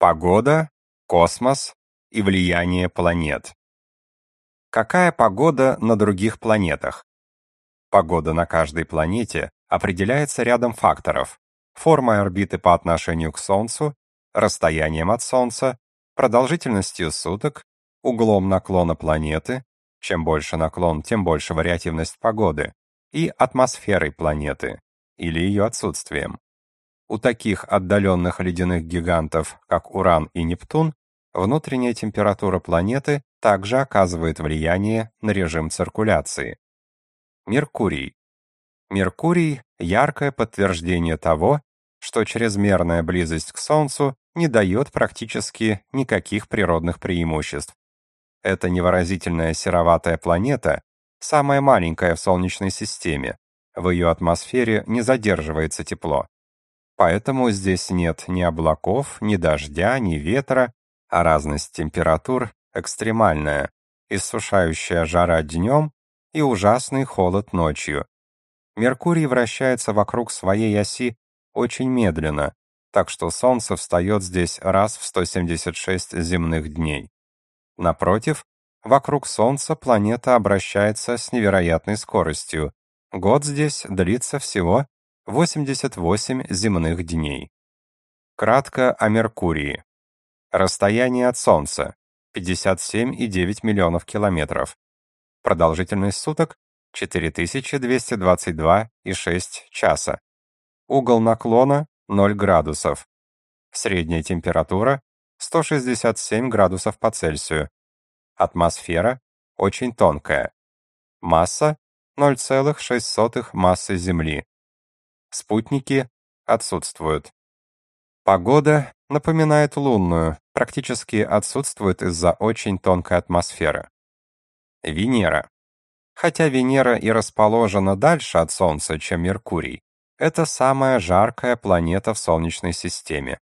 Погода, космос и влияние планет. Какая погода на других планетах? Погода на каждой планете определяется рядом факторов: формой орбиты по отношению к Солнцу, расстоянием от Солнца, продолжительностью суток, углом наклона планеты, чем больше наклон, тем больше вариативность погоды, и атмосферой планеты или ее отсутствием. У таких отдаленных ледяных гигантов, как Уран и Нептун, внутренняя температура планеты также оказывает влияние на режим циркуляции. Меркурий. Меркурий — яркое подтверждение того, что чрезмерная близость к Солнцу не дает практически никаких природных преимуществ. Эта невыразительная сероватая планета, самая маленькая в Солнечной системе, в ее атмосфере не задерживается тепло. Поэтому здесь нет ни облаков, ни дождя, ни ветра, а разность температур экстремальная, иссушающая жара днем и ужасный холод ночью. Меркурий вращается вокруг своей оси очень медленно, так что Солнце встает здесь раз в 176 земных дней. Напротив, вокруг Солнца планета обращается с невероятной скоростью. Год здесь длится всего 88 земных дней. Кратко о Меркурии. Расстояние от Солнца 57,9 миллионов километров. Продолжительность суток 4222,6 часа. Угол наклона 0 градусов. Средняя температура 167 градусов по Цельсию. Атмосфера очень тонкая. Масса 0,6 массы Земли. Спутники отсутствуют. Погода напоминает лунную, практически отсутствует из-за очень тонкой атмосферы. Венера. Хотя Венера и расположена дальше от Солнца, чем Меркурий, это самая жаркая планета в Солнечной системе.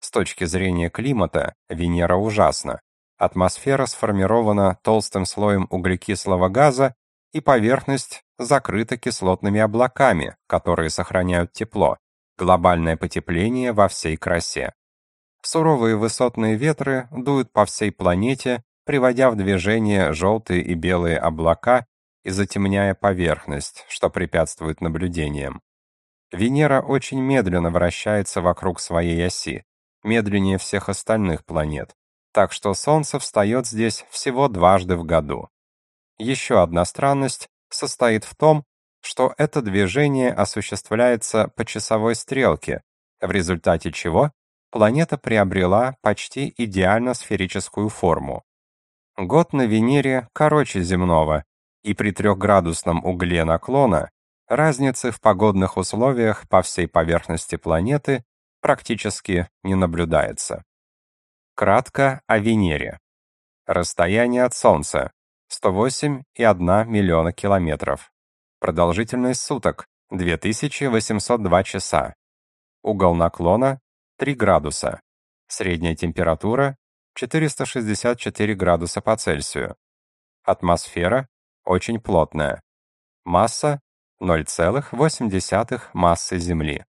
С точки зрения климата Венера ужасна. Атмосфера сформирована толстым слоем углекислого газа и поверхность закрыта кислотными облаками, которые сохраняют тепло. Глобальное потепление во всей красе. Суровые высотные ветры дуют по всей планете, приводя в движение желтые и белые облака и затемняя поверхность, что препятствует наблюдениям. Венера очень медленно вращается вокруг своей оси, медленнее всех остальных планет, так что Солнце встает здесь всего дважды в году. Еще одна странность состоит в том, что это движение осуществляется по часовой стрелке, в результате чего планета приобрела почти идеально сферическую форму. Год на Венере короче земного, и при трехградусном угле наклона разницы в погодных условиях по всей поверхности планеты практически не наблюдается. Кратко о Венере. Расстояние от Солнца 108,1 миллиона километров. Продолжительность суток 2802 часа. Угол наклона 3 градуса. Средняя температура 464 градуса по Цельсию. Атмосфера очень плотная. Масса 0,8 массы Земли.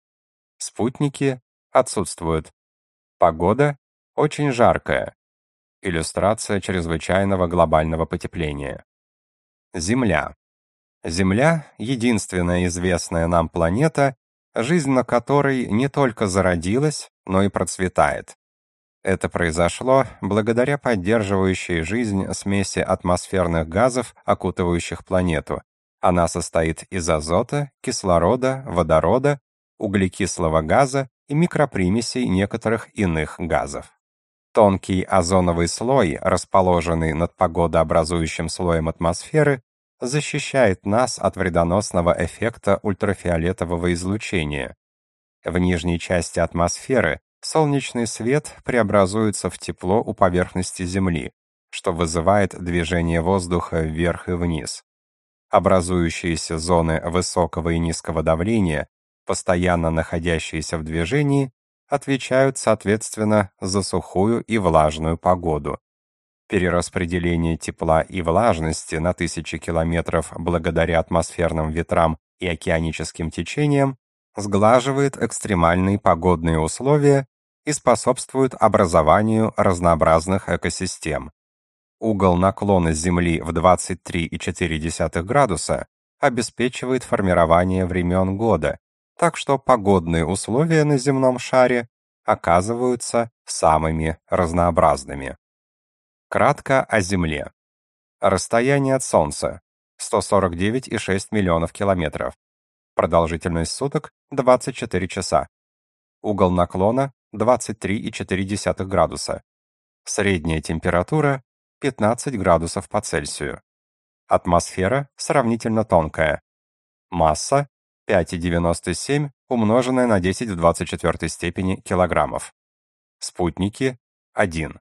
Спутники отсутствуют. Погода очень жаркая, Иллюстрация чрезвычайного глобального потепления. Земля. Земля — единственная известная нам планета, жизнь на которой не только зародилась, но и процветает. Это произошло благодаря поддерживающей жизнь смеси атмосферных газов, окутывающих планету. Она состоит из азота, кислорода, водорода, углекислого газа и микропримесей некоторых иных газов. Тонкий озоновый слой, расположенный над погодообразующим слоем атмосферы, защищает нас от вредоносного эффекта ультрафиолетового излучения. В нижней части атмосферы солнечный свет преобразуется в тепло у поверхности Земли, что вызывает движение воздуха вверх и вниз. Образующиеся зоны высокого и низкого давления, постоянно находящиеся в движении, отвечают, соответственно, за сухую и влажную погоду. Перераспределение тепла и влажности на тысячи километров благодаря атмосферным ветрам и океаническим течениям сглаживает экстремальные погодные условия и способствуют образованию разнообразных экосистем. Угол наклона Земли в 23,4 градуса обеспечивает формирование времен года, так что погодные условия на земном шаре оказываются самыми разнообразными. Кратко о Земле. Расстояние от Солнца 149,6 миллионов километров. Продолжительность суток 24 часа. Угол наклона 23,4 градуса. Средняя температура 15 градусов по Цельсию. Атмосфера сравнительно тонкая. Масса 5,97 умноженное на 10 в 24 степени килограммов. Спутники 1.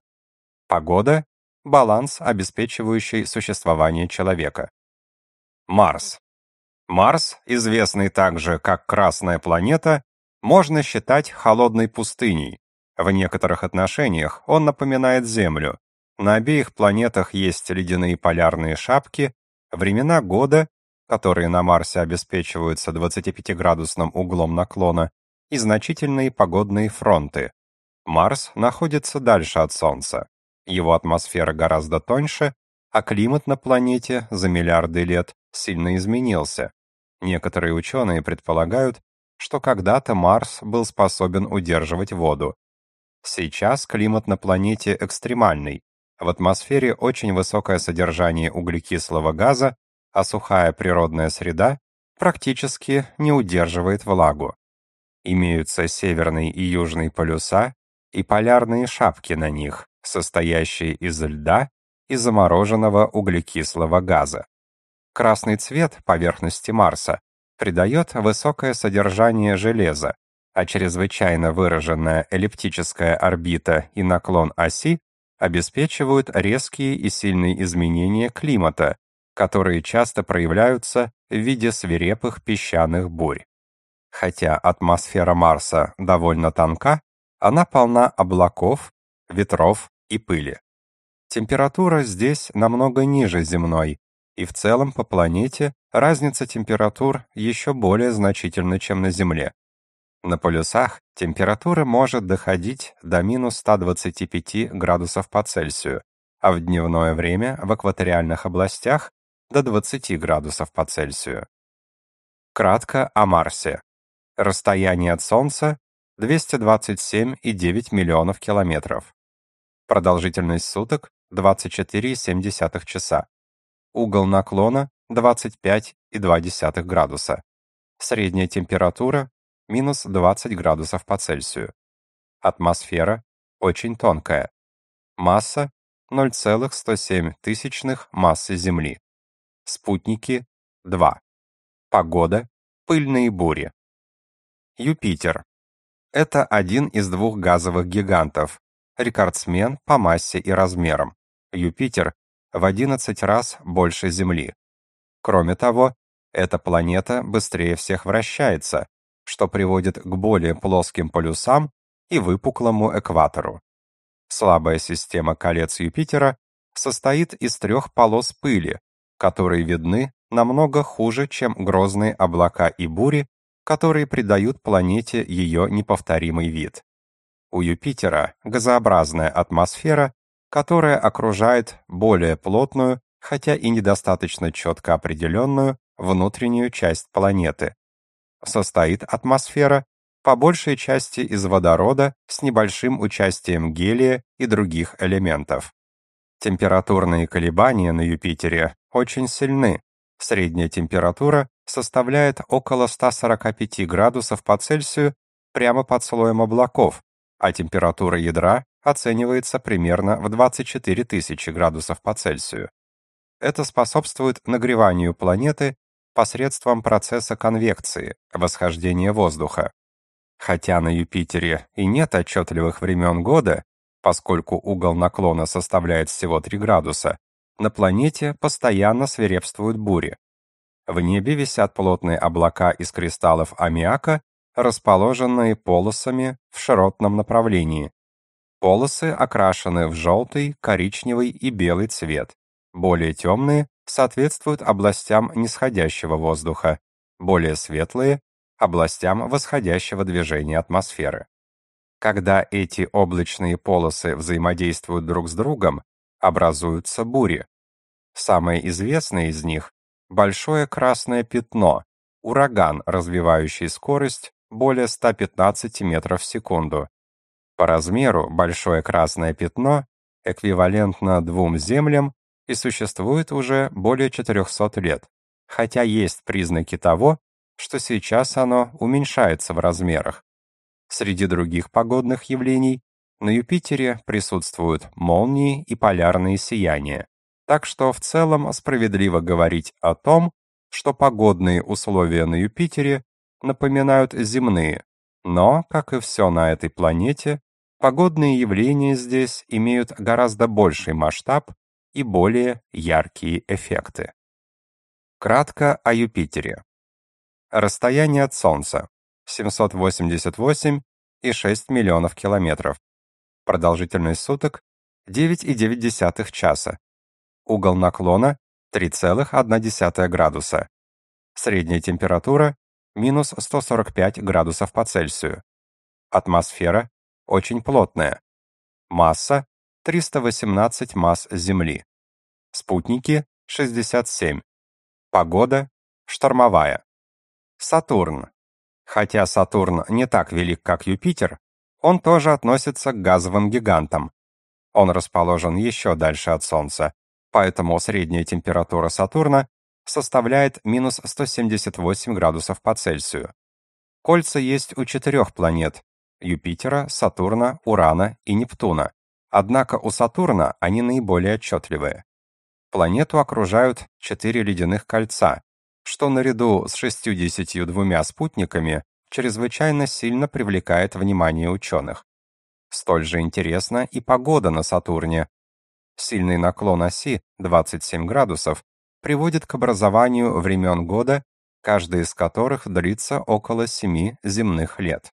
Погода баланс, обеспечивающий существование человека. Марс. Марс, известный также как Красная планета, можно считать холодной пустыней. В некоторых отношениях он напоминает Землю. На обеих планетах есть ледяные полярные шапки, времена года, которые на Марсе обеспечиваются 25-градусным углом наклона, и значительные погодные фронты. Марс находится дальше от Солнца. Его атмосфера гораздо тоньше, а климат на планете за миллиарды лет сильно изменился. Некоторые ученые предполагают, что когда-то Марс был способен удерживать воду. Сейчас климат на планете экстремальный. В атмосфере очень высокое содержание углекислого газа, а сухая природная среда практически не удерживает влагу. Имеются северный и южный полюса и полярные шапки на них, состоящие из льда и замороженного углекислого газа. Красный цвет поверхности Марса придает высокое содержание железа, а чрезвычайно выраженная эллиптическая орбита и наклон оси обеспечивают резкие и сильные изменения климата, которые часто проявляются в виде свирепых песчаных бурь. Хотя атмосфера Марса довольно тонка, она полна облаков, ветров и пыли. Температура здесь намного ниже земной, и в целом по планете разница температур еще более значительна, чем на Земле. На полюсах температура может доходить до минус 125 градусов по Цельсию, а в дневное время в экваториальных областях до 20 градусов по Цельсию. Кратко о Марсе. Расстояние от Солнца 227,9 миллионов километров. Продолжительность суток 24,7 часа. Угол наклона 25,2 градуса. Средняя температура минус 20 градусов по Цельсию. Атмосфера очень тонкая. Масса 0,107 тысячных массы Земли. Спутники 2. Погода пыльные бури. Юпитер. Это один из двух газовых гигантов, рекордсмен по массе и размерам. Юпитер в 11 раз больше Земли. Кроме того, эта планета быстрее всех вращается, что приводит к более плоским полюсам и выпуклому экватору. Слабая система колец Юпитера состоит из трех полос пыли, которые видны намного хуже, чем грозные облака и бури, которые придают планете ее неповторимый вид. У Юпитера газообразная атмосфера которая окружает более плотную, хотя и недостаточно четко определенную, внутреннюю часть планеты. Состоит атмосфера по большей части из водорода с небольшим участием гелия и других элементов. Температурные колебания на Юпитере очень сильны. Средняя температура составляет около 145 градусов по Цельсию прямо под слоем облаков, а температура ядра оценивается примерно в 24 тысячи градусов по Цельсию. Это способствует нагреванию планеты посредством процесса конвекции, восхождения воздуха. Хотя на Юпитере и нет отчетливых времен года, поскольку угол наклона составляет всего 3 градуса, на планете постоянно свирепствуют бури. В небе висят плотные облака из кристаллов аммиака, расположенные полосами в широтном направлении, Полосы окрашены в желтый, коричневый и белый цвет. Более темные соответствуют областям нисходящего воздуха, более светлые — областям восходящего движения атмосферы. Когда эти облачные полосы взаимодействуют друг с другом, образуются бури. Самое известное из них большое красное пятно, ураган, развивающий скорость более 115 метров в секунду. По размеру большое красное пятно эквивалентно двум землям и существует уже более 400 лет, хотя есть признаки того, что сейчас оно уменьшается в размерах. Среди других погодных явлений на Юпитере присутствуют молнии и полярные сияния. Так что в целом справедливо говорить о том, что погодные условия на Юпитере напоминают земные, но, как и все на этой планете, погодные явления здесь имеют гораздо больший масштаб и более яркие эффекты. Кратко о Юпитере. Расстояние от Солнца 788,6 миллионов километров. Продолжительность суток 9,9 часа. Угол наклона 3,1 градуса. Средняя температура минус 145 градусов по Цельсию. Атмосфера очень плотная. Масса 318 масс Земли. Спутники 67. Погода штормовая. Сатурн. Хотя Сатурн не так велик, как Юпитер, он тоже относится к газовым гигантам. Он расположен еще дальше от Солнца, поэтому средняя температура Сатурна составляет минус 178 градусов по Цельсию. Кольца есть у четырех планет – Юпитера, Сатурна, Урана и Нептуна. Однако у Сатурна они наиболее отчетливые. Планету окружают четыре ледяных кольца, что наряду с 62 спутниками чрезвычайно сильно привлекает внимание ученых. Столь же интересна и погода на Сатурне. Сильный наклон оси 27 градусов приводит к образованию времен года, каждый из которых длится около 7 земных лет.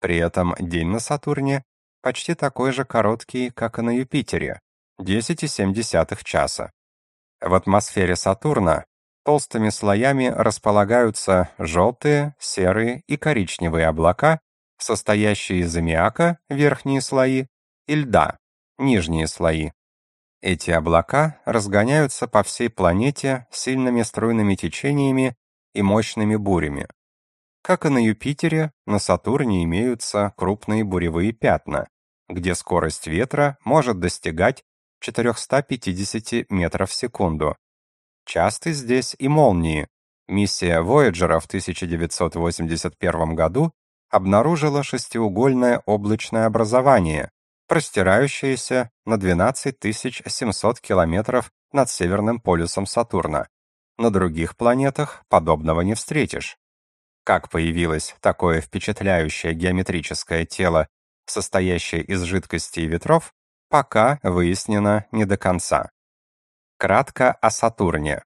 При этом день на Сатурне почти такой же короткий, как и на Юпитере 10,7 часа. В атмосфере Сатурна толстыми слоями располагаются желтые, серые и коричневые облака, состоящие из аммиака, верхние слои, и льда, нижние слои. Эти облака разгоняются по всей планете сильными струйными течениями и мощными бурями. Как и на Юпитере, на Сатурне имеются крупные буревые пятна, где скорость ветра может достигать 450 метров в секунду. Часты здесь и молнии. Миссия Voyager в 1981 году обнаружила шестиугольное облачное образование, простирающееся на 12700 километров над северным полюсом Сатурна. На других планетах подобного не встретишь. Как появилось такое впечатляющее геометрическое тело, состоящее из жидкости и ветров, пока выяснено не до конца. Кратко о Сатурне.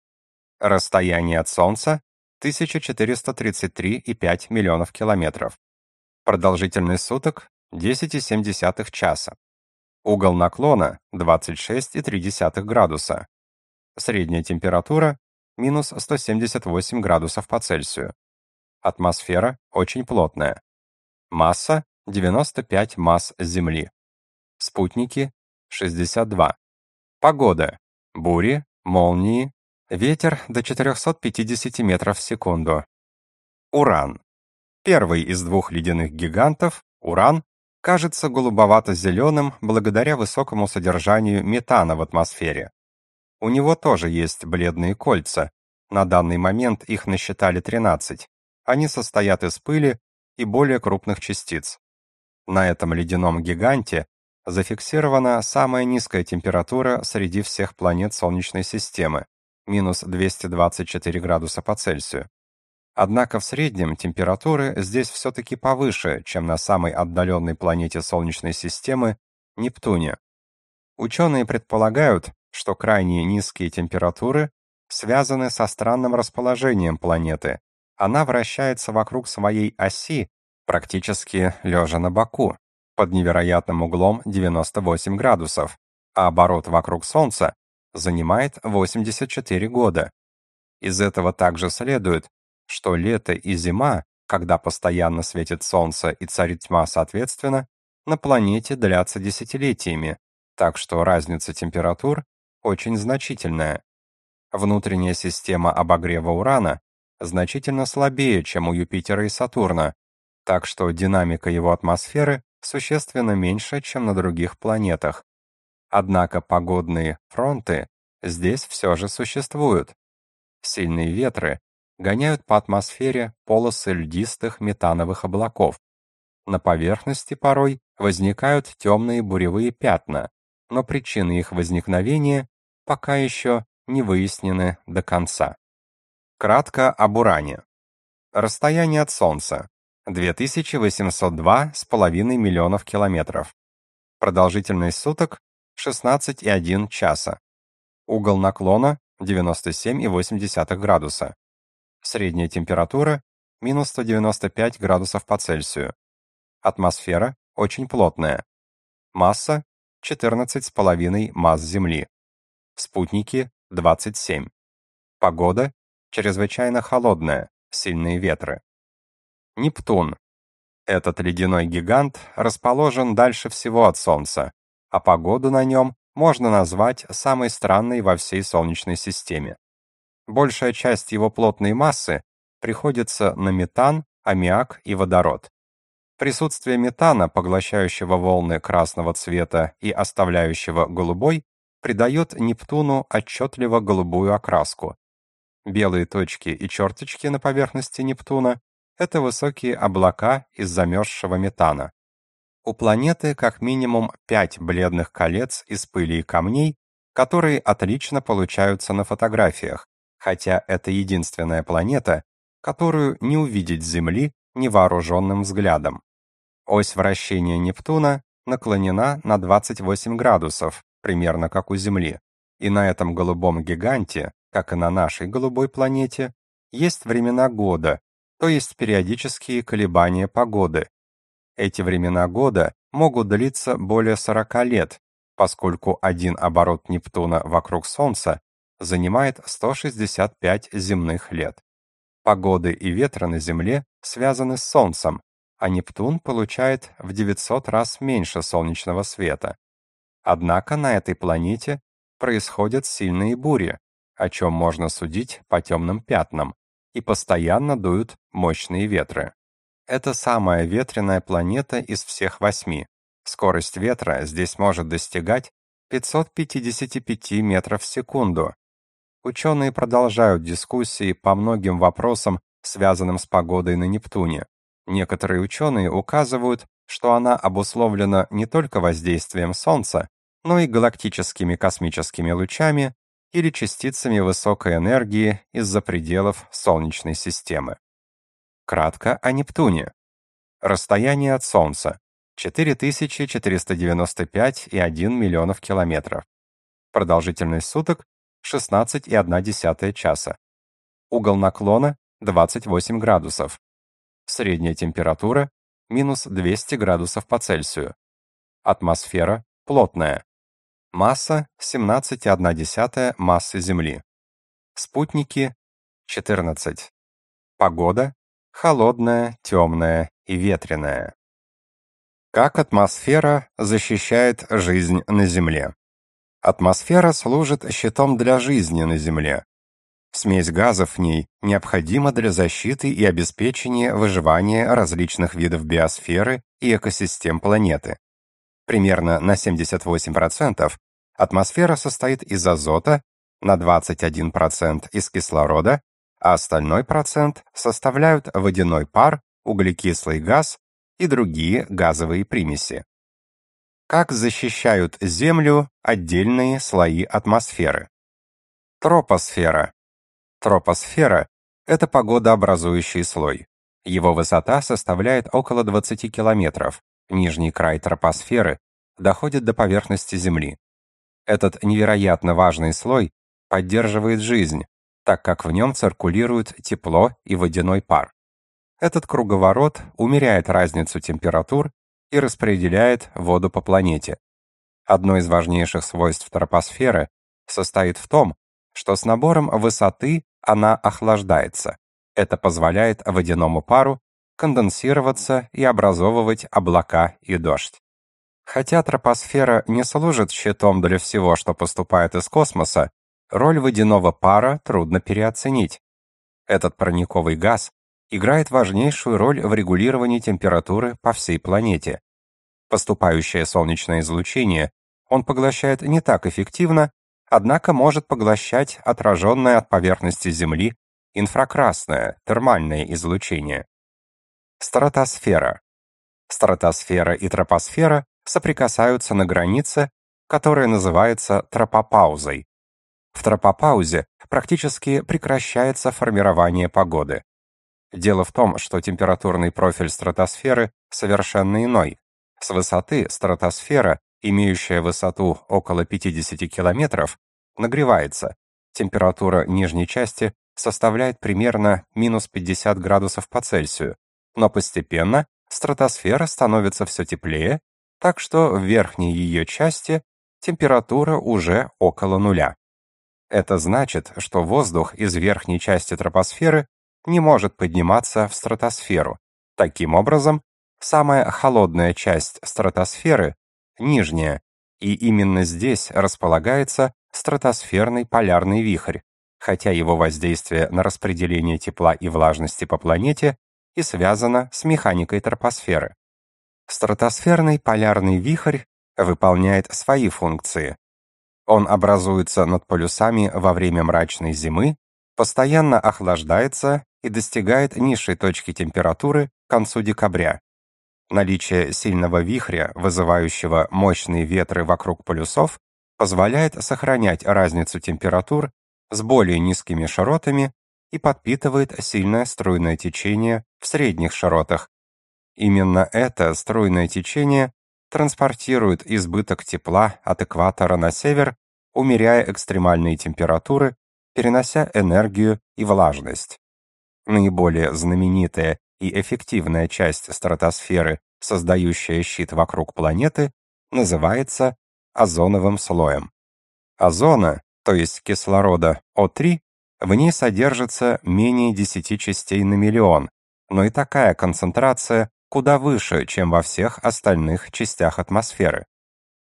Расстояние от Солнца 1433,5 миллионов километров. Продолжительность суток 10,7 часа. Угол наклона 26,3 градуса. Средняя температура минус 178 градусов по Цельсию. Атмосфера очень плотная. Масса 95 масс Земли. Спутники 62. Погода. Бури, молнии, ветер до 450 метров в секунду. Уран. Первый из двух ледяных гигантов, Уран, кажется голубовато-зеленым благодаря высокому содержанию метана в атмосфере. У него тоже есть бледные кольца. На данный момент их насчитали 13. Они состоят из пыли и более крупных частиц. На этом ледяном гиганте зафиксирована самая низкая температура среди всех планет Солнечной системы минус 224 градуса по Цельсию. Однако в среднем температуры здесь все-таки повыше, чем на самой отдаленной планете Солнечной системы Нептуне. Ученые предполагают, что крайне низкие температуры связаны со странным расположением планеты. Она вращается вокруг своей оси, практически лежа на боку, под невероятным углом 98 градусов, а оборот вокруг Солнца занимает 84 года. Из этого также следует, что лето и зима, когда постоянно светит солнце и царит тьма соответственно, на планете длятся десятилетиями, так что разница температур очень значительная. Внутренняя система обогрева Урана значительно слабее, чем у Юпитера и Сатурна, так что динамика его атмосферы существенно меньше, чем на других планетах. Однако погодные фронты здесь все же существуют. Сильные ветры гоняют по атмосфере полосы льдистых метановых облаков. На поверхности порой возникают темные буревые пятна, но причины их возникновения пока еще не выяснены до конца. Кратко об Уране. Расстояние от Солнца 2802,5 миллионов километров. Продолжительность суток 16,1 часа. Угол наклона 97,8 градуса. Средняя температура минус 195 градусов по Цельсию. Атмосфера очень плотная. Масса 14,5 масс Земли. Спутники 27. Погода чрезвычайно холодная, сильные ветры. Нептун. Этот ледяной гигант расположен дальше всего от Солнца, а погоду на нем можно назвать самой странной во всей Солнечной системе. Большая часть его плотной массы приходится на метан, аммиак и водород. Присутствие метана, поглощающего волны красного цвета и оставляющего голубой, придает Нептуну отчетливо голубую окраску. Белые точки и черточки на поверхности Нептуна — это высокие облака из замерзшего метана. У планеты как минимум пять бледных колец из пыли и камней, которые отлично получаются на фотографиях, хотя это единственная планета, которую не увидеть с Земли невооруженным взглядом. Ось вращения Нептуна наклонена на 28 градусов, примерно как у Земли. И на этом голубом гиганте, как и на нашей голубой планете, есть времена года, то есть периодические колебания погоды. Эти времена года могут длиться более 40 лет, поскольку один оборот Нептуна вокруг Солнца занимает 165 земных лет. Погоды и ветры на Земле связаны с Солнцем, а Нептун получает в 900 раз меньше солнечного света. Однако на этой планете происходят сильные бури, о чем можно судить по темным пятнам, и постоянно дуют мощные ветры. Это самая ветреная планета из всех восьми. Скорость ветра здесь может достигать 555 метров в секунду. Ученые продолжают дискуссии по многим вопросам, связанным с погодой на Нептуне. Некоторые ученые указывают, что она обусловлена не только воздействием Солнца, но и галактическими космическими лучами или частицами высокой энергии из-за пределов Солнечной системы. Кратко о Нептуне. Расстояние от Солнца 4495,1 миллионов километров. Продолжительность суток 16,1 часа. Угол наклона 28 градусов. Средняя температура минус 200 градусов по Цельсию. Атмосфера плотная. Масса 17,1 массы Земли. Спутники 14. Погода холодная, темная и ветреная. Как атмосфера защищает жизнь на Земле? Атмосфера служит щитом для жизни на Земле. Смесь газов в ней необходима для защиты и обеспечения выживания различных видов биосферы и экосистем планеты. Примерно на 78% атмосфера состоит из азота, на 21% из кислорода, а остальной процент составляют водяной пар, углекислый газ и другие газовые примеси. Как защищают Землю отдельные слои атмосферы? Тропосфера Тропосфера — это погодообразующий слой. Его высота составляет около 20 километров. Нижний край тропосферы доходит до поверхности Земли. Этот невероятно важный слой поддерживает жизнь, так как в нем циркулирует тепло и водяной пар. Этот круговорот умеряет разницу температур и распределяет воду по планете. Одно из важнейших свойств тропосферы состоит в том, что с набором высоты она охлаждается. Это позволяет водяному пару конденсироваться и образовывать облака и дождь. Хотя тропосфера не служит щитом для всего, что поступает из космоса, роль водяного пара трудно переоценить. Этот парниковый газ играет важнейшую роль в регулировании температуры по всей планете. Поступающее солнечное излучение он поглощает не так эффективно, однако может поглощать отраженное от поверхности Земли инфракрасное термальное излучение. Стратосфера. Стратосфера и тропосфера соприкасаются на границе, которая называется тропопаузой. В тропопаузе практически прекращается формирование погоды. Дело в том, что температурный профиль стратосферы совершенно иной. С высоты стратосфера, имеющая высоту около 50 километров, нагревается. Температура нижней части составляет примерно минус 50 градусов по Цельсию, но постепенно стратосфера становится все теплее, так что в верхней ее части температура уже около нуля. Это значит, что воздух из верхней части тропосферы не может подниматься в стратосферу. Таким образом, самая холодная часть стратосферы нижняя, и именно здесь располагается стратосферный полярный вихрь, хотя его воздействие на распределение тепла и влажности по планете и связано с механикой тропосферы. Стратосферный полярный вихрь выполняет свои функции, он образуется над полюсами во время мрачной зимы, постоянно охлаждается и достигает низшей точки температуры к концу декабря. Наличие сильного вихря, вызывающего мощные ветры вокруг полюсов, позволяет сохранять разницу температур с более низкими широтами и подпитывает сильное струйное течение в средних широтах. Именно это струйное течение транспортирует избыток тепла от экватора на север, умеряя экстремальные температуры, перенося энергию и влажность. Наиболее знаменитая и эффективная часть стратосферы, создающая щит вокруг планеты, называется озоновым слоем. Озона, то есть кислорода О3, в ней содержится менее 10 частей на миллион, но и такая концентрация куда выше, чем во всех остальных частях атмосферы.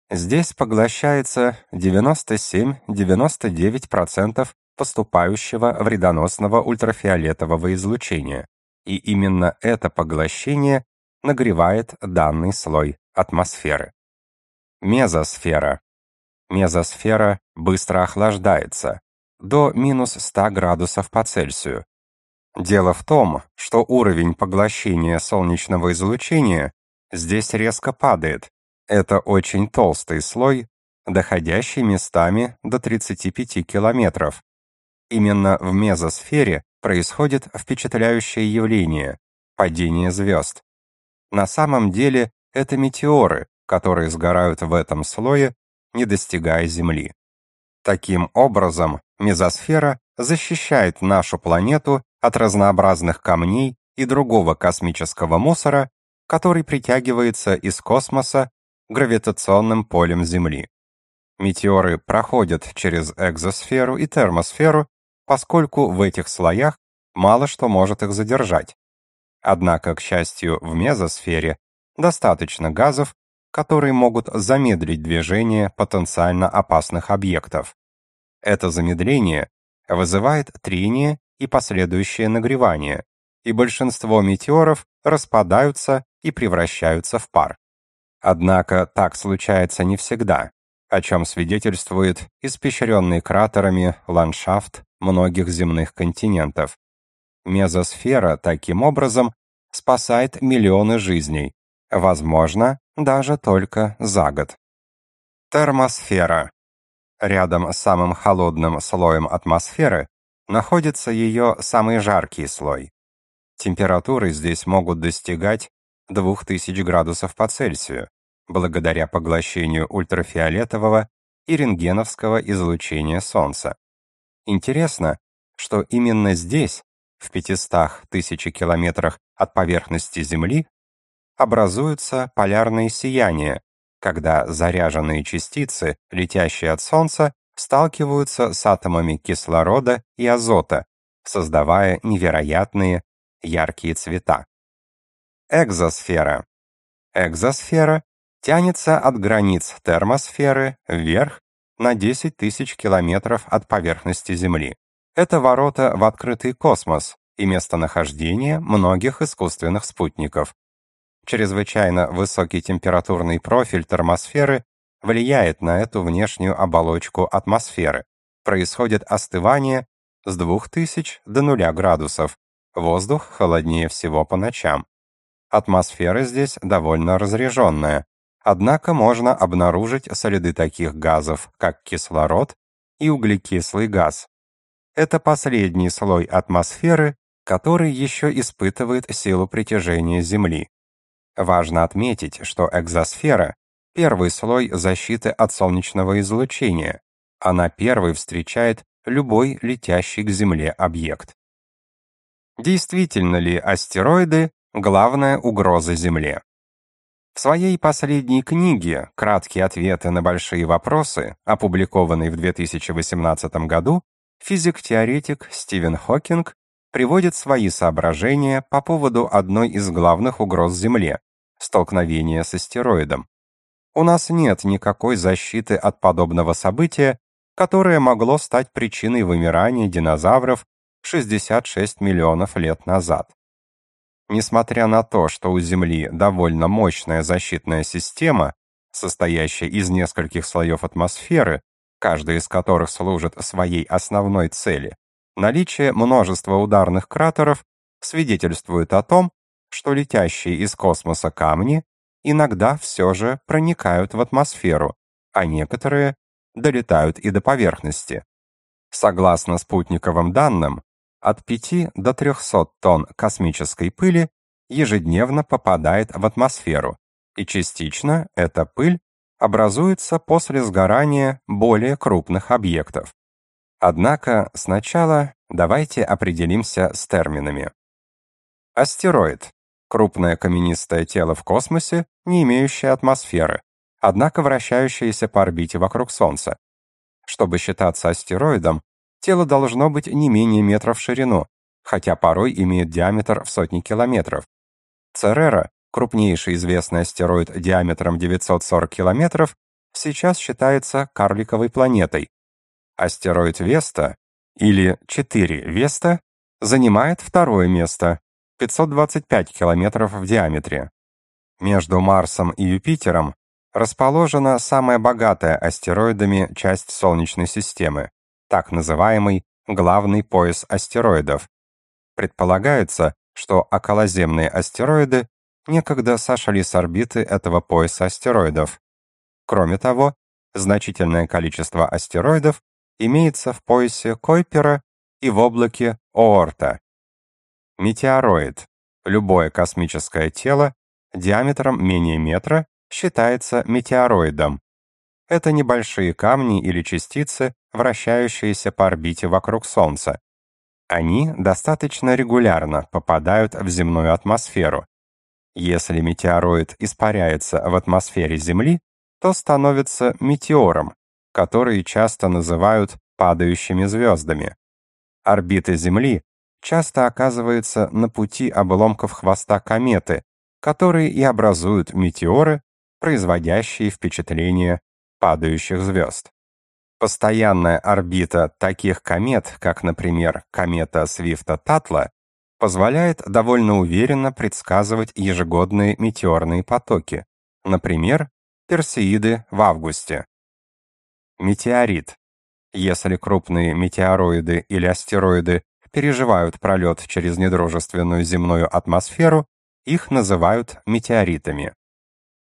Здесь поглощается 97-99% поступающего вредоносного ультрафиолетового излучения, и именно это поглощение нагревает данный слой атмосферы. Мезосфера. Мезосфера быстро охлаждается до минус 100 градусов по Цельсию, Дело в том, что уровень поглощения солнечного излучения здесь резко падает. Это очень толстый слой, доходящий местами до 35 километров. Именно в мезосфере происходит впечатляющее явление – падение звезд. На самом деле это метеоры, которые сгорают в этом слое, не достигая Земли. Таким образом, мезосфера защищает нашу планету от разнообразных камней и другого космического мусора, который притягивается из космоса гравитационным полем Земли. Метеоры проходят через экзосферу и термосферу, поскольку в этих слоях мало что может их задержать. Однако, к счастью, в мезосфере достаточно газов, которые могут замедлить движение потенциально опасных объектов. Это замедление вызывает трение и последующее нагревание, и большинство метеоров распадаются и превращаются в пар. Однако так случается не всегда, о чем свидетельствует испещренный кратерами ландшафт многих земных континентов. Мезосфера таким образом спасает миллионы жизней, возможно, даже только за год. Термосфера. Рядом с самым холодным слоем атмосферы находится ее самый жаркий слой. Температуры здесь могут достигать 2000 градусов по Цельсию, благодаря поглощению ультрафиолетового и рентгеновского излучения Солнца. Интересно, что именно здесь, в 500 тысяч километрах от поверхности Земли, образуются полярные сияния, когда заряженные частицы, летящие от Солнца, сталкиваются с атомами кислорода и азота, создавая невероятные яркие цвета. Экзосфера. Экзосфера тянется от границ термосферы вверх на 10 тысяч километров от поверхности Земли. Это ворота в открытый космос и местонахождение многих искусственных спутников. Чрезвычайно высокий температурный профиль термосферы влияет на эту внешнюю оболочку атмосферы. Происходит остывание с 2000 до 0 градусов. Воздух холоднее всего по ночам. Атмосфера здесь довольно разреженная, однако можно обнаружить следы таких газов, как кислород и углекислый газ. Это последний слой атмосферы, который еще испытывает силу притяжения Земли. Важно отметить, что экзосфера — первый слой защиты от солнечного излучения. Она первой встречает любой летящий к Земле объект. Действительно ли астероиды — главная угроза Земле? В своей последней книге «Краткие ответы на большие вопросы», опубликованной в 2018 году, физик-теоретик Стивен Хокинг приводит свои соображения по поводу одной из главных угроз Земле — столкновения с астероидом. У нас нет никакой защиты от подобного события, которое могло стать причиной вымирания динозавров 66 миллионов лет назад. Несмотря на то, что у Земли довольно мощная защитная система, состоящая из нескольких слоев атмосферы, каждый из которых служит своей основной цели, наличие множества ударных кратеров свидетельствует о том, что летящие из космоса камни иногда все же проникают в атмосферу, а некоторые долетают и до поверхности. Согласно спутниковым данным, от 5 до 300 тонн космической пыли ежедневно попадает в атмосферу, и частично эта пыль образуется после сгорания более крупных объектов. Однако сначала давайте определимся с терминами. Астероид — крупное каменистое тело в космосе, не имеющее атмосферы, однако вращающееся по орбите вокруг Солнца. Чтобы считаться астероидом, тело должно быть не менее метра в ширину, хотя порой имеет диаметр в сотни километров. Церера крупнейший известный астероид диаметром 940 километров, сейчас считается карликовой планетой. Астероид Веста, или 4 Веста, занимает второе место, 525 километров в диаметре. Между Марсом и Юпитером расположена самая богатая астероидами часть Солнечной системы, так называемый главный пояс астероидов. Предполагается, что околоземные астероиды некогда сошли с орбиты этого пояса астероидов. Кроме того, значительное количество астероидов имеется в поясе Койпера и в облаке Оорта. Метеороид — любое космическое тело диаметром менее метра считается метеороидом. Это небольшие камни или частицы, вращающиеся по орбите вокруг Солнца. Они достаточно регулярно попадают в земную атмосферу, если метеороид испаряется в атмосфере Земли, то становится метеором, который часто называют падающими звездами. Орбита Земли часто оказывается на пути обломков хвоста кометы, которые и образуют метеоры, производящие впечатление падающих звезд. Постоянная орбита таких комет, как, например, комета Свифта-Татла, позволяет довольно уверенно предсказывать ежегодные метеорные потоки, например, Персеиды в августе. Метеорит. Если крупные метеороиды или астероиды переживают пролет через недружественную земную атмосферу, их называют метеоритами.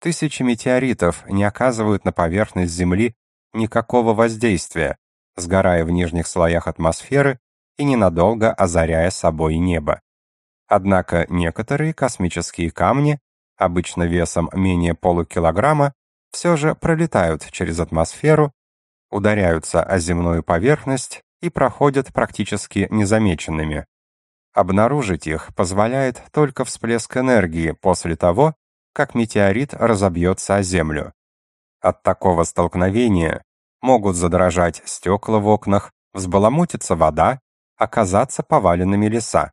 Тысячи метеоритов не оказывают на поверхность Земли никакого воздействия, сгорая в нижних слоях атмосферы и ненадолго озаряя собой небо. Однако некоторые космические камни, обычно весом менее полукилограмма, все же пролетают через атмосферу, ударяются о земную поверхность и проходят практически незамеченными. Обнаружить их позволяет только всплеск энергии после того, как метеорит разобьется о Землю. От такого столкновения могут задрожать стекла в окнах, взбаламутиться вода, оказаться поваленными леса.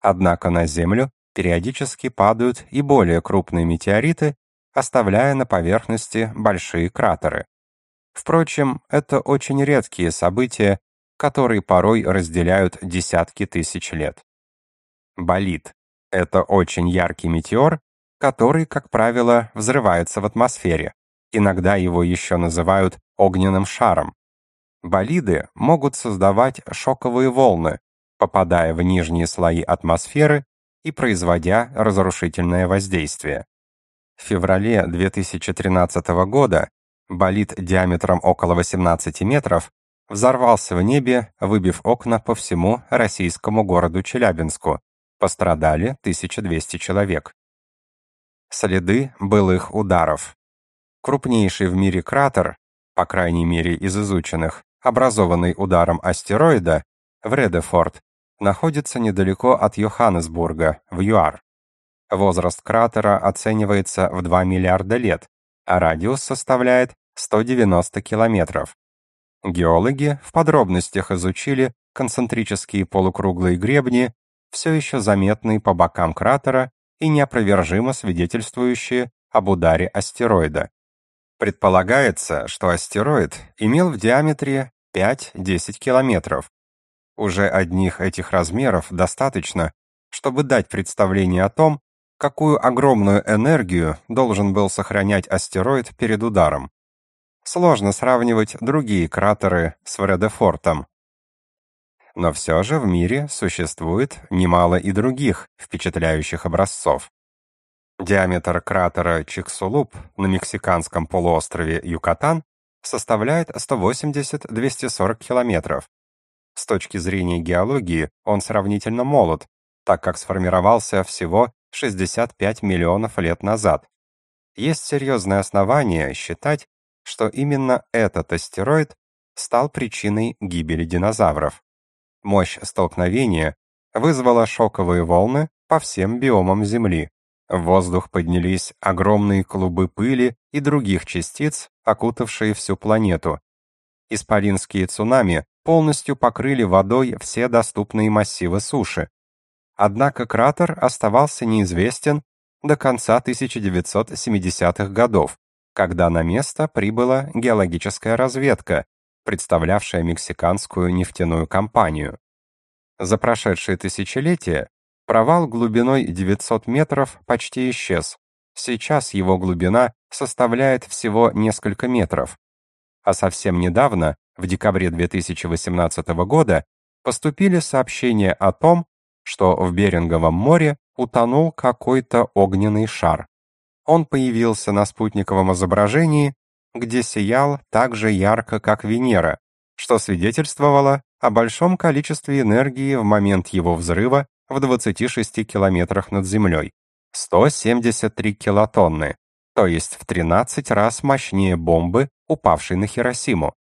Однако на Землю периодически падают и более крупные метеориты, оставляя на поверхности большие кратеры. Впрочем, это очень редкие события, которые порой разделяют десятки тысяч лет. Болид — это очень яркий метеор, который, как правило, взрывается в атмосфере. Иногда его еще называют огненным шаром. Болиды могут создавать шоковые волны, попадая в нижние слои атмосферы и производя разрушительное воздействие. В феврале 2013 года болид диаметром около 18 метров взорвался в небе, выбив окна по всему российскому городу Челябинску. Пострадали 1200 человек. Следы былых ударов. Крупнейший в мире кратер, по крайней мере из изученных, образованный ударом астероида, Вредефорд, находится недалеко от Йоханнесбурга, в ЮАР. Возраст кратера оценивается в 2 миллиарда лет, а радиус составляет 190 километров. Геологи в подробностях изучили концентрические полукруглые гребни, все еще заметные по бокам кратера и неопровержимо свидетельствующие об ударе астероида. Предполагается, что астероид имел в диаметре 5-10 километров. Уже одних этих размеров достаточно, чтобы дать представление о том, какую огромную энергию должен был сохранять астероид перед ударом. Сложно сравнивать другие кратеры с Вредефортом. Но все же в мире существует немало и других впечатляющих образцов. Диаметр кратера Чиксулуп на мексиканском полуострове Юкатан составляет 180-240 километров. С точки зрения геологии он сравнительно молод, так как сформировался всего 65 миллионов лет назад. Есть серьезные основания считать, что именно этот астероид стал причиной гибели динозавров. Мощь столкновения вызвала шоковые волны по всем биомам Земли. В воздух поднялись огромные клубы пыли и других частиц, окутавшие всю планету. Исполинские цунами полностью покрыли водой все доступные массивы суши. Однако кратер оставался неизвестен до конца 1970-х годов, когда на место прибыла геологическая разведка, представлявшая мексиканскую нефтяную компанию. За прошедшие тысячелетия провал глубиной 900 метров почти исчез. Сейчас его глубина составляет всего несколько метров. А совсем недавно, в декабре 2018 года, поступили сообщения о том, что в Беринговом море утонул какой-то огненный шар. Он появился на спутниковом изображении, где сиял так же ярко, как Венера, что свидетельствовало о большом количестве энергии в момент его взрыва в 26 километрах над землей. 173 килотонны, то есть в 13 раз мощнее бомбы, упавшей на Хиросиму.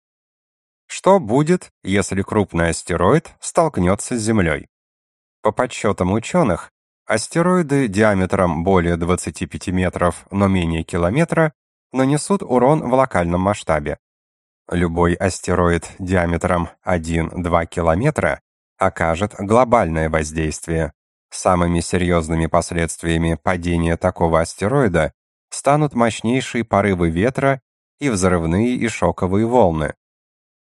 Что будет, если крупный астероид столкнется с Землей? По подсчетам ученых, астероиды диаметром более 25 метров, но менее километра, нанесут урон в локальном масштабе. Любой астероид диаметром 1-2 километра окажет глобальное воздействие. Самыми серьезными последствиями падения такого астероида станут мощнейшие порывы ветра и взрывные и шоковые волны.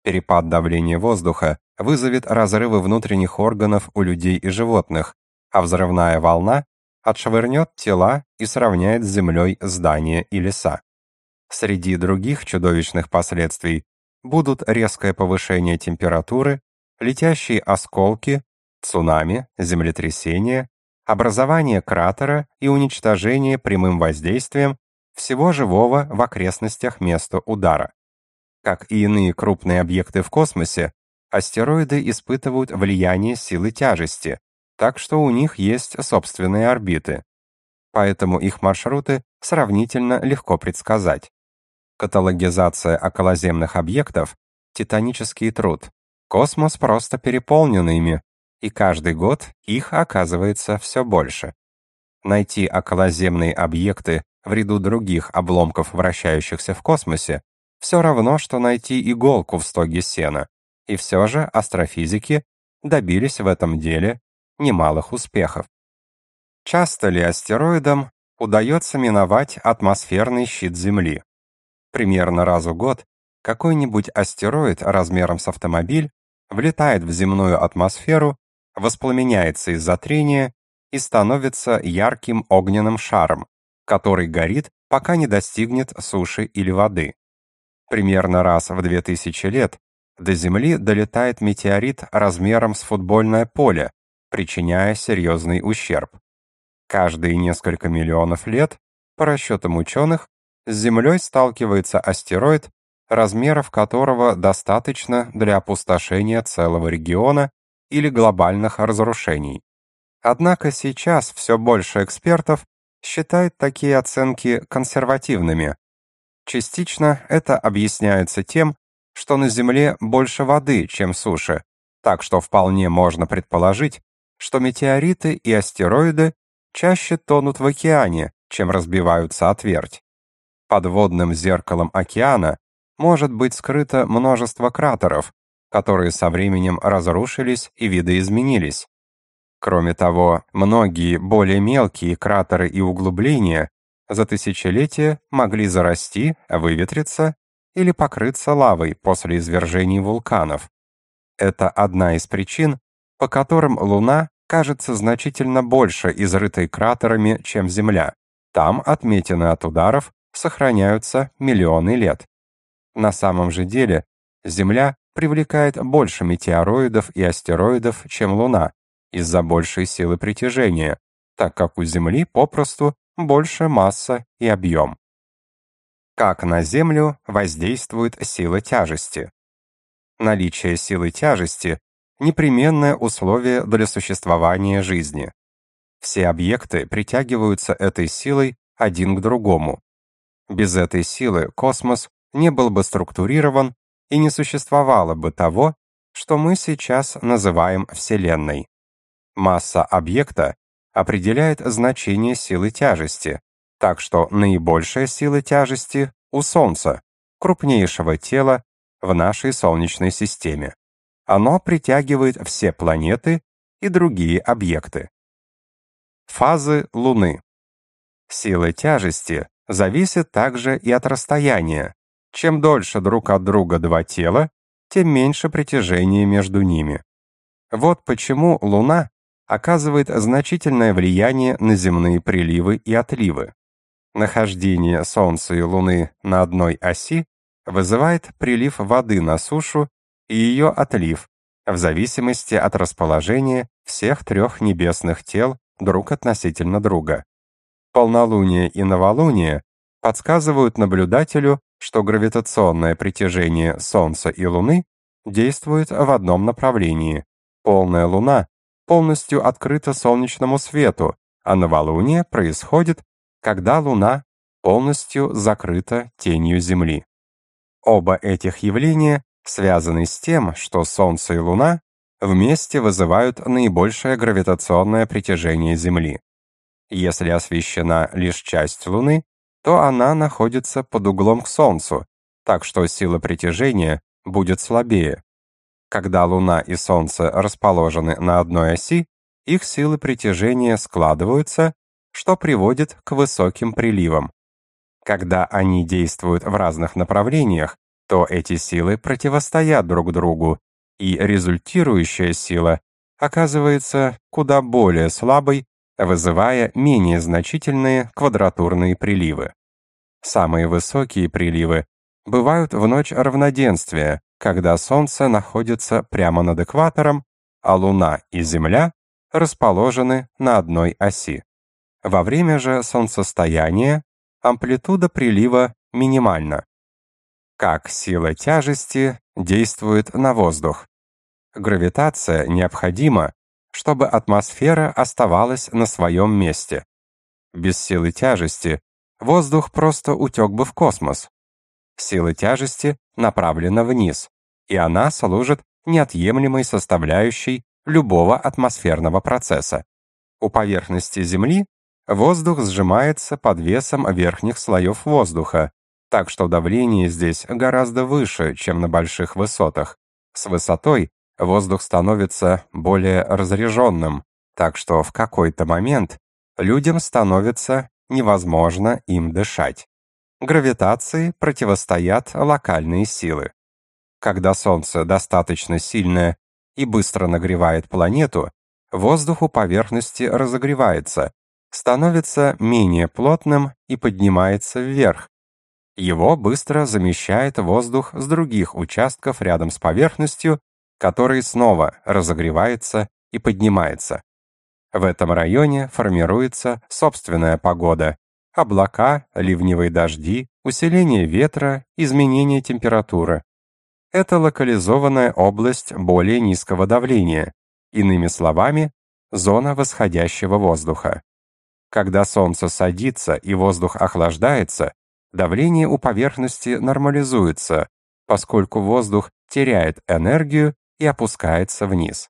Перепад давления воздуха вызовет разрывы внутренних органов у людей и животных, а взрывная волна отшвырнет тела и сравняет с землей здания и леса. Среди других чудовищных последствий будут резкое повышение температуры, летящие осколки, цунами, землетрясения, образование кратера и уничтожение прямым воздействием всего живого в окрестностях места удара. Как и иные крупные объекты в космосе, астероиды испытывают влияние силы тяжести, так что у них есть собственные орбиты. Поэтому их маршруты сравнительно легко предсказать. Каталогизация околоземных объектов — титанический труд. Космос просто переполнен ими, и каждый год их оказывается все больше. Найти околоземные объекты в ряду других обломков, вращающихся в космосе, все равно, что найти иголку в стоге сена. И все же астрофизики добились в этом деле немалых успехов. Часто ли астероидам удается миновать атмосферный щит Земли. Примерно раз в год какой-нибудь астероид размером с автомобиль влетает в земную атмосферу, воспламеняется из-за трения и становится ярким огненным шаром, который горит, пока не достигнет суши или воды. Примерно раз в 2000 лет до Земли долетает метеорит размером с футбольное поле, причиняя серьезный ущерб. Каждые несколько миллионов лет, по расчетам ученых, с Землей сталкивается астероид, размеров которого достаточно для опустошения целого региона или глобальных разрушений. Однако сейчас все больше экспертов считают такие оценки консервативными. Частично это объясняется тем, что на Земле больше воды, чем суши, так что вполне можно предположить, что метеориты и астероиды чаще тонут в океане, чем разбиваются о твердь. Под водным зеркалом океана может быть скрыто множество кратеров, которые со временем разрушились и видоизменились. Кроме того, многие более мелкие кратеры и углубления за тысячелетия могли зарасти, выветриться или покрыться лавой после извержений вулканов. Это одна из причин, по которым Луна кажется значительно больше изрытой кратерами, чем Земля. Там отметины от ударов сохраняются миллионы лет. На самом же деле, Земля привлекает больше метеороидов и астероидов, чем Луна, из-за большей силы притяжения, так как у Земли попросту больше масса и объем. Как на Землю воздействует сила тяжести? Наличие силы тяжести – непременное условие для существования жизни. Все объекты притягиваются этой силой один к другому. Без этой силы космос не был бы структурирован и не существовало бы того, что мы сейчас называем Вселенной. Масса объекта определяет значение силы тяжести, так что наибольшая сила тяжести у Солнца, крупнейшего тела в нашей Солнечной системе. Оно притягивает все планеты и другие объекты. Фазы Луны. Сила тяжести зависит также и от расстояния. Чем дольше друг от друга два тела, тем меньше притяжение между ними. Вот почему Луна оказывает значительное влияние на земные приливы и отливы. Нахождение Солнца и Луны на одной оси вызывает прилив воды на сушу и ее отлив, в зависимости от расположения всех трех небесных тел друг относительно друга. Полнолуние и новолуние подсказывают наблюдателю, что гравитационное притяжение Солнца и Луны действует в одном направлении. Полная Луна полностью открыта солнечному свету, а новолуние происходит, когда Луна полностью закрыта тенью Земли. Оба этих явления связаны с тем, что Солнце и Луна вместе вызывают наибольшее гравитационное притяжение Земли. Если освещена лишь часть Луны, то она находится под углом к Солнцу, так что сила притяжения будет слабее. Когда Луна и Солнце расположены на одной оси, их силы притяжения складываются, что приводит к высоким приливам. Когда они действуют в разных направлениях, то эти силы противостоят друг другу, и результирующая сила оказывается куда более слабой, вызывая менее значительные квадратурные приливы. Самые высокие приливы бывают в ночь равноденствия, когда Солнце находится прямо над экватором, а Луна и Земля расположены на одной оси. Во время же солнцестояния амплитуда прилива минимальна. Как сила тяжести действует на воздух? Гравитация необходима, чтобы атмосфера оставалась на своем месте. Без силы тяжести воздух просто утек бы в космос. Сила тяжести направлена вниз, и она служит неотъемлемой составляющей любого атмосферного процесса. У поверхности Земли воздух сжимается под весом верхних слоев воздуха, так что давление здесь гораздо выше, чем на больших высотах. С высотой воздух становится более разреженным, так что в какой-то момент людям становится невозможно им дышать. Гравитации противостоят локальные силы. Когда Солнце достаточно сильное и быстро нагревает планету, воздух у поверхности разогревается, становится менее плотным и поднимается вверх. Его быстро замещает воздух с других участков рядом с поверхностью, который снова разогревается и поднимается. В этом районе формируется собственная погода. Облака, ливневые дожди, усиление ветра, изменение температуры. Это локализованная область более низкого давления, иными словами, зона восходящего воздуха. Когда солнце садится и воздух охлаждается, давление у поверхности нормализуется, поскольку воздух теряет энергию и опускается вниз.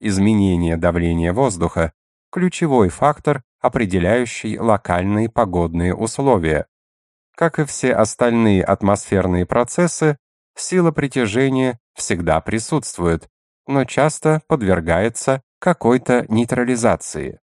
Изменение давления воздуха – ключевой фактор, определяющий локальные погодные условия. Как и все остальные атмосферные процессы, сила притяжения всегда присутствует, но часто подвергается какой-то нейтрализации.